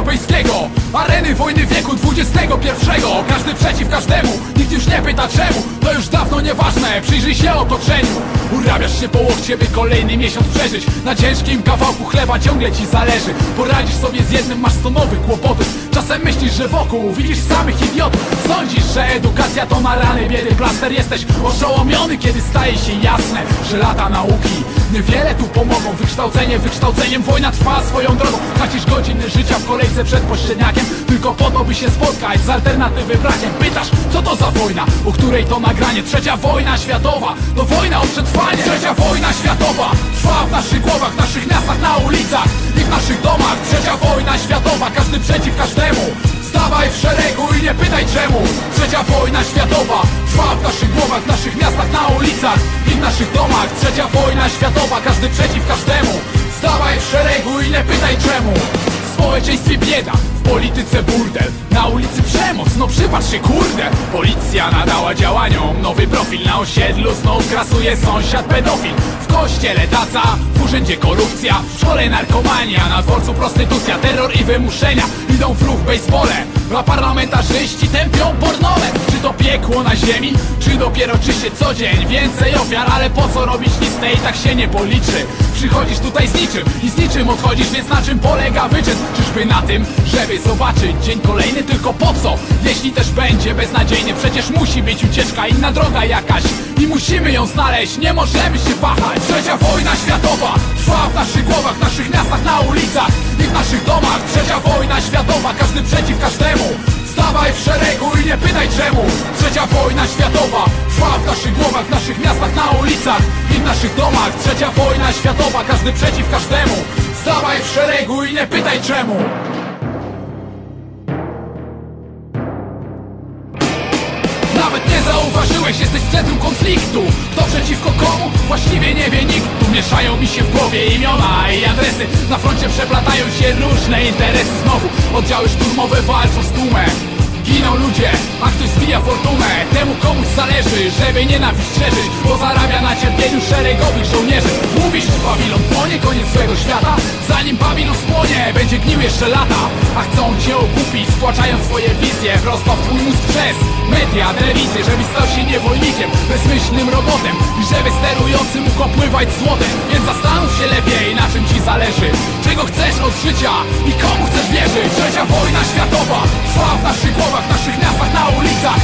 europejskiego. Areny wojny wieku XXI Każdy przeciw każdemu. Nikt już nie pyta czemu? To już dawno nieważne. Przyjrzyj się otoczeniu. Urabiasz się po łokcie, by kolejny miesiąc przeżyć. Na ciężkim kawałku chleba ciągle ci zależy. Poradzisz sobie z jednym, masz sto nowych kłopotów. Czasem myślisz, że wokół widzisz samych idiotów. Sądzisz, że edukacja to na rany biedy plaster. Jesteś oszołomiony, kiedy staje się jasne Że lata nauki niewiele tu pomogą. Wykształcenie wykształceniem, wojna trwa swoją drogą. Tracisz godziny życia w kolejce przed pościelniakiem Tylko po to, by się spotkać z alternatywy brakiem. Pytasz, co to za wojna, o której to nagranie. Trzecia wojna światowa, to wojna o przetrwanie. Trzecia wojna światowa, trwa w naszych głowach, w naszych miastach, na ulicach I w naszych domach. Trzecia wojna światowa, każdy przeciw każdemu. Stawaj w szeregu i nie pytaj czemu. Trzecia wojna światowa Trwa w naszych głowach, w naszych miastach, na ulicach I w naszych domach. Trzecia wojna światowa Każdy przeciw każdemu. Stawaj w szeregu i nie pytaj czemu społeczeństwie bieda. W polityce burdel Na ulicy przemoc, no przypatrz się kurde Policja nadała działaniom Nowy profil. Na osiedlu Znów krasuje sąsiad pedofil. W kościele taca, w urzędzie korupcja. W szkole narkomania, na dworcu prostytucja. Terror i wymuszenia Idą w ruch A parlamentarzyści tępią pornole Czy to piekło na ziemi? Czy dopiero czyście co dzień? Więcej ofiar, ale po co robić listę i tak się nie policzy? Przychodzisz tutaj z niczym i z niczym odchodzisz Więc na czym polega wyczyn? Czyżby na tym, żeby zobaczyć dzień kolejny tylko po co? Jeśli też będzie beznadziejnie Przecież musi być ucieczka, inna droga jakaś I musimy ją znaleźć, nie możemy się wahać Trzecia wojna światowa trwa w naszych głowach, naszych miastach, na ulicach I w naszych domach Trzecia wojna światowa, każdy przeciw każdemu Stawaj w szeregu i nie pytaj czemu. Trzecia wojna światowa Trwa w naszych głowach, w naszych miastach, na ulicach I w naszych domach. Trzecia wojna światowa Każdy przeciw każdemu. Stawaj w szeregu i nie pytaj czemu. Nawet nie zauważyłeś, jesteś w centrum konfliktu. To przeciwko komu? Właściwie nie wie nikt mieszają mi się w głowie imiona i adresy. Na froncie przeplatają się różne interesy. Znowu oddziały szturmowe walczą z tłumem. Giną ludzie, a ktoś zbija fortunę. Temu komuś zależy, żeby nienawiść szerzyć Bo zarabia na cierpieniu szeregowych żołnierzy. Mówisz, Babilon płonie, koniec swego świata. Zanim Babilon spłonie, będzie gnił jeszcze lata. A chcą cię okupić, wtłaczając swoje wizje Prosto w twój mózg media, stał się niewolnikiem, bezmyślnym robotem I żeby sterujący mógł opływać złotem. Więc zastanów się lepiej, na czym ci zależy. Czego chcesz od życia i komu chcesz wierzyć? Trzecia wojna światowa trwa w naszych głowach naszych miastach, na ulicach